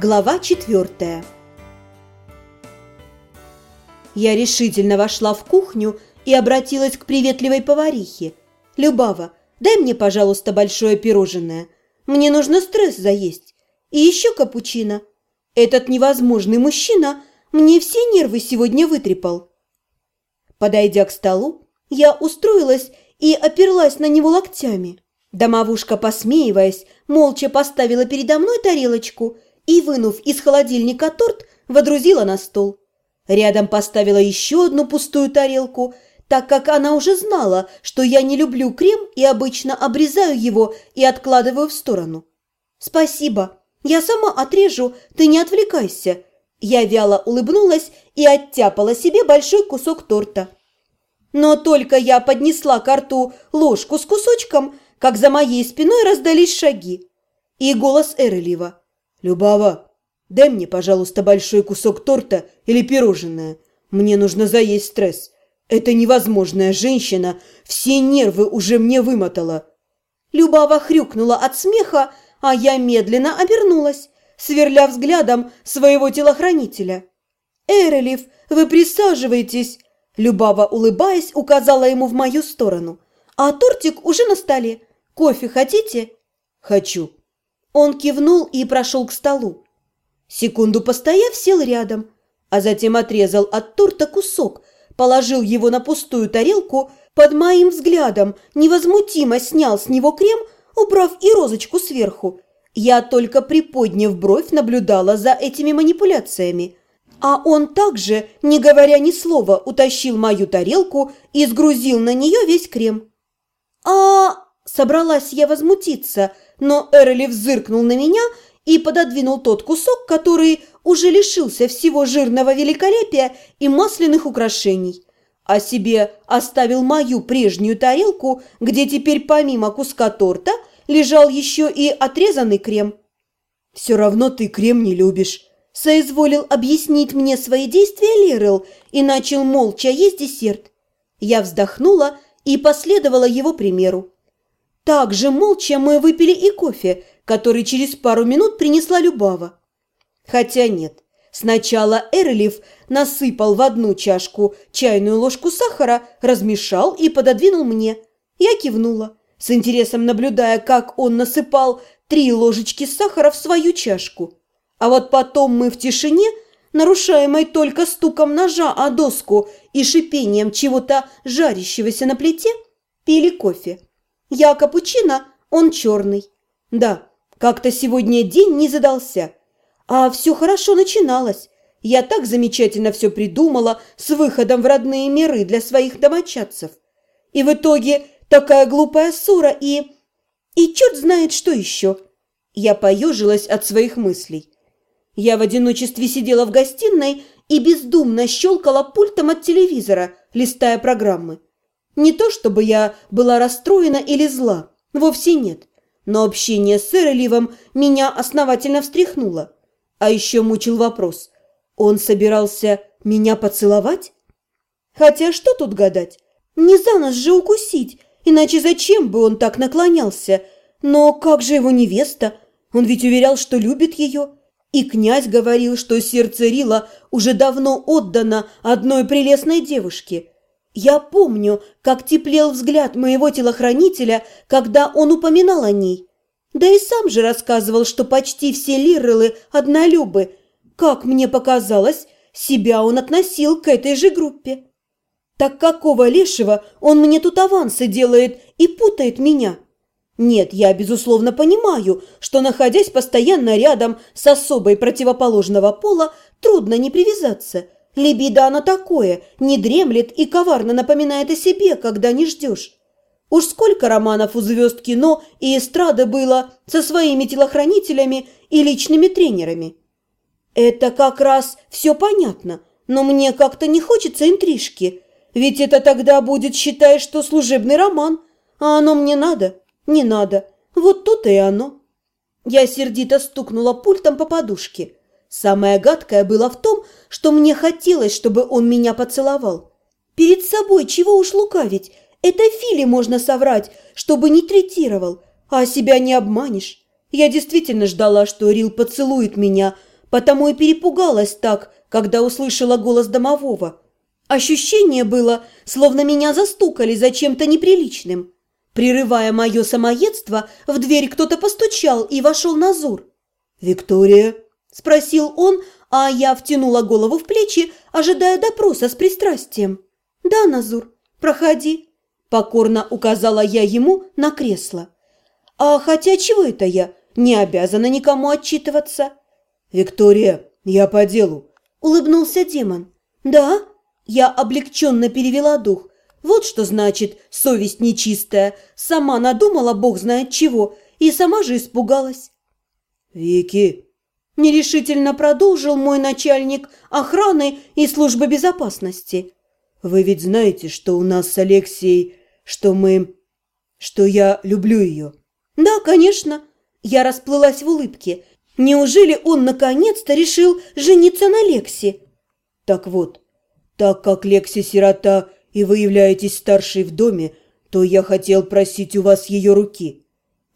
Глава четвертая Я решительно вошла в кухню и обратилась к приветливой поварихе. «Любава, дай мне, пожалуйста, большое пирожное. Мне нужно стресс заесть. И еще капучино. Этот невозможный мужчина мне все нервы сегодня вытрепал». Подойдя к столу, я устроилась и оперлась на него локтями. Домовушка, посмеиваясь, молча поставила передо мной тарелочку и, вынув из холодильника торт, водрузила на стол. Рядом поставила еще одну пустую тарелку, так как она уже знала, что я не люблю крем и обычно обрезаю его и откладываю в сторону. «Спасибо, я сама отрежу, ты не отвлекайся». Я вяло улыбнулась и оттяпала себе большой кусок торта. Но только я поднесла к рту ложку с кусочком, как за моей спиной раздались шаги. И голос Эрлива. «Любава, дай мне, пожалуйста, большой кусок торта или пирожное. Мне нужно заесть стресс. Эта невозможная женщина все нервы уже мне вымотала». Любава хрюкнула от смеха, а я медленно обернулась, сверля взглядом своего телохранителя. «Эрелев, вы присаживайтесь!» Любава, улыбаясь, указала ему в мою сторону. «А тортик уже на столе. Кофе хотите?» «Хочу». Он кивнул и прошел к столу. Секунду постояв, сел рядом, а затем отрезал от торта кусок, положил его на пустую тарелку, под моим взглядом невозмутимо снял с него крем, убрав и розочку сверху. Я только приподняв бровь наблюдала за этими манипуляциями. А он также, не говоря ни слова, утащил мою тарелку и сгрузил на нее весь крем. а Собралась я возмутиться, но Эрли зыркнул на меня и пододвинул тот кусок, который уже лишился всего жирного великолепия и масляных украшений, а себе оставил мою прежнюю тарелку, где теперь помимо куска торта лежал еще и отрезанный крем. «Все равно ты крем не любишь», – соизволил объяснить мне свои действия Лерел и начал молча есть десерт. Я вздохнула и последовала его примеру. Также молча мы выпили и кофе, который через пару минут принесла Любава. Хотя нет, сначала Эрлиф насыпал в одну чашку чайную ложку сахара, размешал и пододвинул мне. Я кивнула, с интересом наблюдая, как он насыпал три ложечки сахара в свою чашку. А вот потом мы в тишине, нарушаемой только стуком ножа о доску и шипением чего-то жарящегося на плите, пили кофе. Я капучино, он черный. Да, как-то сегодня день не задался. А все хорошо начиналось. Я так замечательно все придумала с выходом в родные миры для своих домочадцев. И в итоге такая глупая ссора и... И черт знает, что еще. Я поежилась от своих мыслей. Я в одиночестве сидела в гостиной и бездумно щелкала пультом от телевизора, листая программы. Не то чтобы я была расстроена или зла, вовсе нет. Но общение с Эроливом меня основательно встряхнуло. А еще мучил вопрос. Он собирался меня поцеловать? Хотя что тут гадать? Не за нас же укусить, иначе зачем бы он так наклонялся? Но как же его невеста? Он ведь уверял, что любит ее. И князь говорил, что сердце Рила уже давно отдано одной прелестной девушке. Я помню, как теплел взгляд моего телохранителя, когда он упоминал о ней. Да и сам же рассказывал, что почти все лиррелы однолюбы. Как мне показалось, себя он относил к этой же группе. Так какого лешего он мне тут авансы делает и путает меня? Нет, я безусловно понимаю, что, находясь постоянно рядом с особой противоположного пола, трудно не привязаться – Либидо оно такое, не дремлет и коварно напоминает о себе, когда не ждешь. Уж сколько романов у звезд кино и эстрады было со своими телохранителями и личными тренерами. Это как раз все понятно, но мне как-то не хочется интрижки, ведь это тогда будет, считай, что служебный роман, а оно мне надо, не надо, вот тут и оно. Я сердито стукнула пультом по подушке – Самое гадкое было в том, что мне хотелось, чтобы он меня поцеловал. Перед собой чего уж лукавить, это Филе можно соврать, чтобы не третировал, а себя не обманешь. Я действительно ждала, что Рил поцелует меня, потому и перепугалась так, когда услышала голос домового. Ощущение было, словно меня застукали за чем-то неприличным. Прерывая мое самоедство, в дверь кто-то постучал и вошел Назур. «Виктория?» – спросил он, а я втянула голову в плечи, ожидая допроса с пристрастием. «Да, Назур, проходи», – покорно указала я ему на кресло. «А хотя чего это я? Не обязана никому отчитываться». «Виктория, я по делу», – улыбнулся демон. «Да?» – я облегченно перевела дух. «Вот что значит совесть нечистая. Сама надумала бог знает чего, и сама же испугалась». «Вики!» – нерешительно продолжил мой начальник охраны и службы безопасности. «Вы ведь знаете, что у нас с Алексеей, что мы... что я люблю ее?» «Да, конечно». Я расплылась в улыбке. Неужели он наконец-то решил жениться на Лексе? Так вот, так как Лекси сирота и вы являетесь старшей в доме, то я хотел просить у вас ее руки.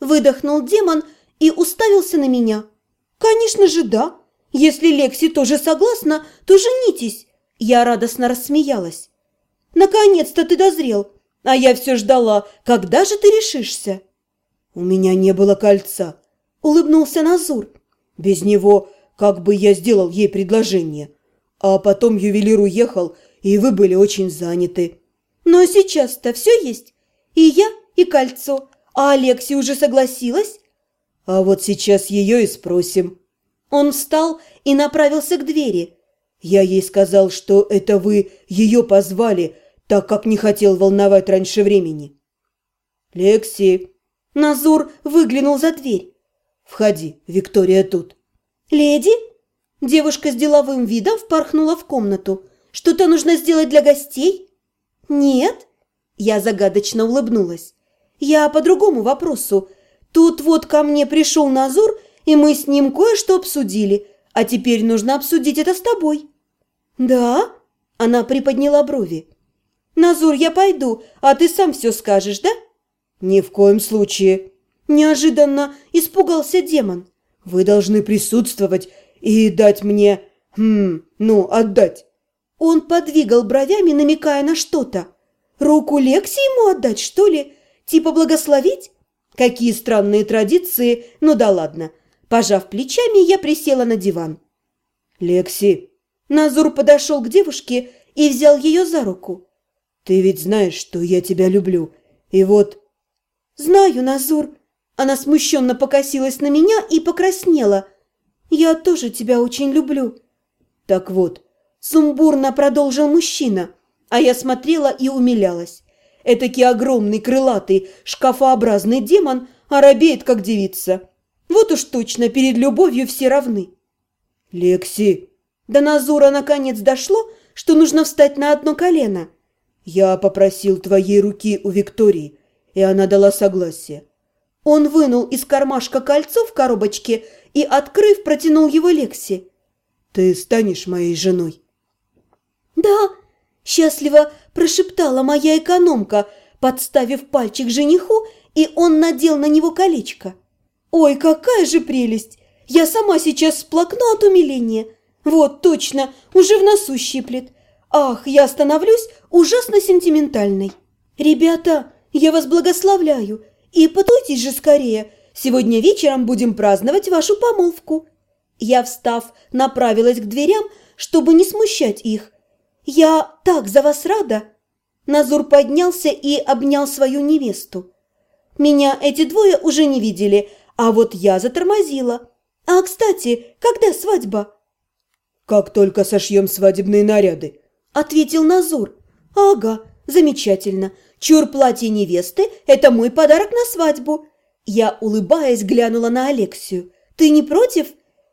Выдохнул демон и уставился на меня. Конечно же, да. Если Лекси тоже согласна, то женитесь. Я радостно рассмеялась. Наконец-то ты дозрел, а я все ждала, когда же ты решишься? У меня не было кольца, улыбнулся Назур. Без него как бы я сделал ей предложение. А потом ювелир уехал, и вы были очень заняты. Но сейчас-то все есть. И я, и кольцо. А Алекси уже согласилась? А вот сейчас ее и спросим. Он встал и направился к двери. Я ей сказал, что это вы ее позвали, так как не хотел волновать раньше времени. Лекси. Назур выглянул за дверь. «Входи, Виктория тут». «Леди?» Девушка с деловым видом впорхнула в комнату. «Что-то нужно сделать для гостей?» «Нет?» Я загадочно улыбнулась. «Я по другому вопросу. Тут вот ко мне пришел Назур, и мы с ним кое-что обсудили, а теперь нужно обсудить это с тобой». «Да?» Она приподняла брови. «Назур, я пойду, а ты сам все скажешь, да?» «Ни в коем случае». Неожиданно испугался демон. «Вы должны присутствовать и дать мне... Хм, ну, отдать». Он подвигал бровями, намекая на что-то. «Руку Лекси ему отдать, что ли? Типа благословить?» Какие странные традиции, ну да ладно. Пожав плечами, я присела на диван. «Лекси!» Назур подошел к девушке и взял ее за руку. «Ты ведь знаешь, что я тебя люблю. И вот...» «Знаю, Назур», она смущенно покосилась на меня и покраснела. «Я тоже тебя очень люблю». «Так вот», – сумбурно продолжил мужчина, а я смотрела и умилялась. Этакий огромный, крылатый, шкафообразный демон оробеет, как девица. Вот уж точно перед любовью все равны. «Лекси!» До Назура наконец дошло, что нужно встать на одно колено. «Я попросил твоей руки у Виктории, и она дала согласие. Он вынул из кармашка кольцо в коробочке и, открыв, протянул его Лекси. «Ты станешь моей женой?» «Да!» – счастливо прошептала моя экономка, подставив пальчик жениху, и он надел на него колечко. «Ой, какая же прелесть! Я сама сейчас сплакну от умиления. Вот, точно, уже в носу щиплет. Ах, я становлюсь ужасно сентиментальной. Ребята, я вас благословляю!» И потойтесь же скорее. Сегодня вечером будем праздновать вашу помолвку». Я, встав, направилась к дверям, чтобы не смущать их. «Я так за вас рада!» Назур поднялся и обнял свою невесту. «Меня эти двое уже не видели, а вот я затормозила. А, кстати, когда свадьба?» «Как только сошьем свадебные наряды», — ответил Назур. «Ага, замечательно. Чур платье невесты – это мой подарок на свадьбу. Я, улыбаясь, глянула на Алексию. Ты не против?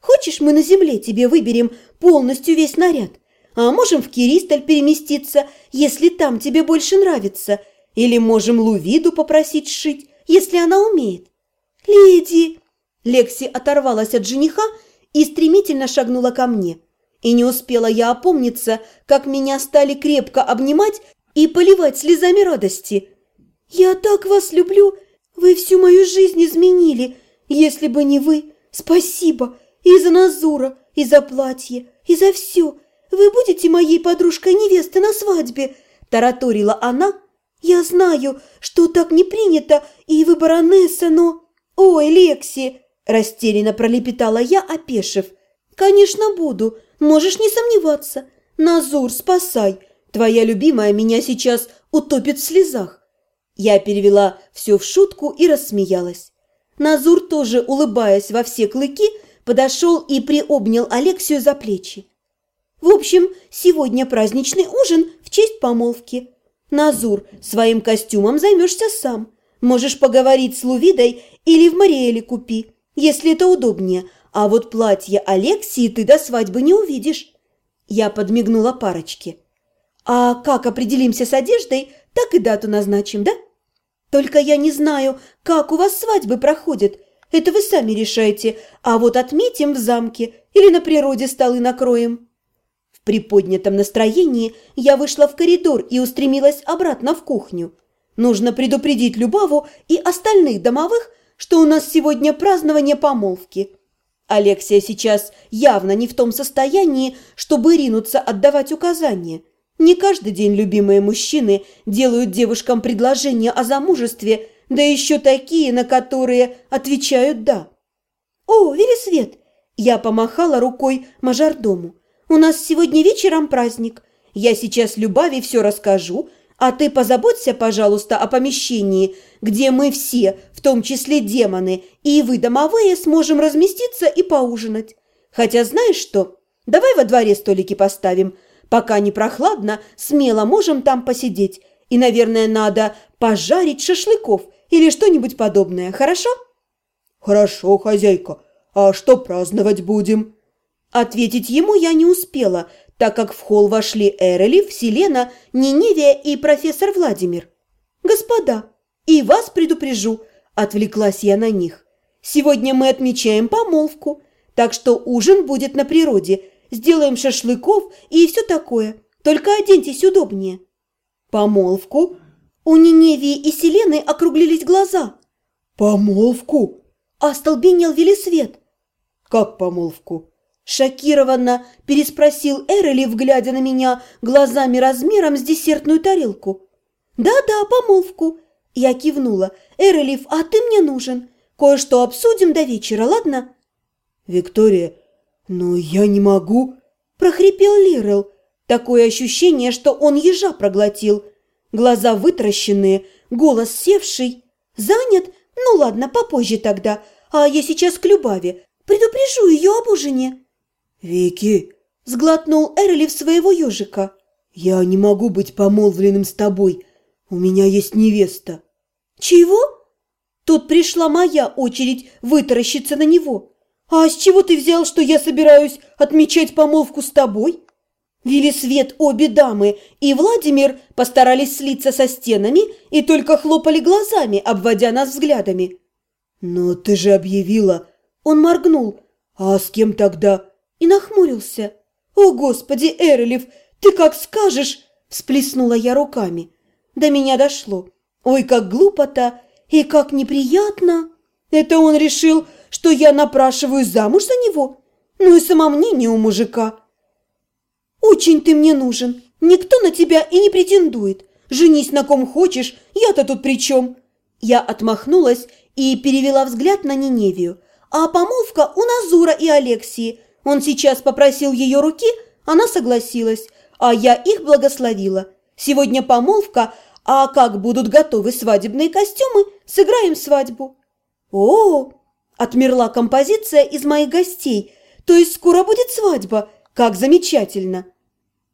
Хочешь, мы на земле тебе выберем полностью весь наряд? А можем в Киристаль переместиться, если там тебе больше нравится. Или можем Лувиду попросить сшить, если она умеет. Леди! Лекси оторвалась от жениха и стремительно шагнула ко мне. И не успела я опомниться, как меня стали крепко обнимать и поливать слезами радости. «Я так вас люблю! Вы всю мою жизнь изменили! Если бы не вы, спасибо! И за Назура, и за платье, и за все. Вы будете моей подружкой-невесты на свадьбе?» – тараторила она. «Я знаю, что так не принято, и вы баронесса, но...» «Ой, Лекси!» – растерянно пролепетала я, опешив. «Конечно буду, можешь не сомневаться. Назур, спасай! Твоя любимая меня сейчас утопит в слезах!» Я перевела все в шутку и рассмеялась. Назур, тоже улыбаясь во все клыки, подошел и приобнял Алексию за плечи. «В общем, сегодня праздничный ужин в честь помолвки. Назур, своим костюмом займешься сам. Можешь поговорить с Лувидой или в Мариэле купи, если это удобнее, а вот платье Алексии ты до свадьбы не увидишь». Я подмигнула парочке. «А как определимся с одеждой, так и дату назначим, да?» Только я не знаю, как у вас свадьбы проходят. Это вы сами решаете, а вот отметим в замке или на природе столы накроем». Приподнятом настроении я вышла в коридор и устремилась обратно в кухню. Нужно предупредить Любаву и остальных домовых, что у нас сегодня празднование помолвки. Алексия сейчас явно не в том состоянии, чтобы ринуться отдавать указания – не каждый день любимые мужчины делают девушкам предложения о замужестве, да еще такие, на которые отвечают «да». «О, Велисвет!» Я помахала рукой мажордому. «У нас сегодня вечером праздник. Я сейчас Любави все расскажу, а ты позаботься, пожалуйста, о помещении, где мы все, в том числе демоны, и вы, домовые, сможем разместиться и поужинать. Хотя знаешь что? Давай во дворе столики поставим, Пока не прохладно, смело можем там посидеть. И, наверное, надо пожарить шашлыков или что-нибудь подобное, хорошо?» «Хорошо, хозяйка. А что праздновать будем?» Ответить ему я не успела, так как в холл вошли Эрелив, Селена, Ниневия и профессор Владимир. «Господа, и вас предупрежу», – отвлеклась я на них. «Сегодня мы отмечаем помолвку, так что ужин будет на природе – сделаем шашлыков и все такое. Только оденьтесь удобнее». «Помолвку?» У Ниневии и Селены округлились глаза. «Помолвку?» Остолбенел Велисвет. «Как помолвку?» Шокированно переспросил Эрелев, глядя на меня глазами размером с десертную тарелку. «Да-да, помолвку!» Я кивнула. «Эрелев, а ты мне нужен. Кое-что обсудим до вечера, ладно?» «Виктория, «Но я не могу!» – прохрипел Лирел. Такое ощущение, что он ежа проглотил. Глаза вытращенные, голос севший. «Занят? Ну ладно, попозже тогда. А я сейчас к Любави. Предупрежу ее об ужине». «Вики!» – сглотнул Эрлиф своего ежика. «Я не могу быть помолвленным с тобой. У меня есть невеста». «Чего?» Тут пришла моя очередь вытаращиться на него. «А с чего ты взял, что я собираюсь отмечать помолвку с тобой?» Велисвет, обе дамы и Владимир постарались слиться со стенами и только хлопали глазами, обводя нас взглядами. «Но ты же объявила...» Он моргнул. «А с кем тогда?» И нахмурился. «О, Господи, Эрлиф, ты как скажешь!» Всплеснула я руками. До меня дошло. «Ой, как глупо-то! И как неприятно!» Это он решил, что я напрашиваюсь замуж за него? Ну и самомнение у мужика. Очень ты мне нужен. Никто на тебя и не претендует. Женись на ком хочешь, я-то тут при чем? Я отмахнулась и перевела взгляд на Ниневию. А помолвка у Назура и Алексии. Он сейчас попросил ее руки, она согласилась, а я их благословила. Сегодня помолвка, а как будут готовы свадебные костюмы, сыграем свадьбу. О, Отмерла композиция из моих гостей, то есть скоро будет свадьба. Как замечательно!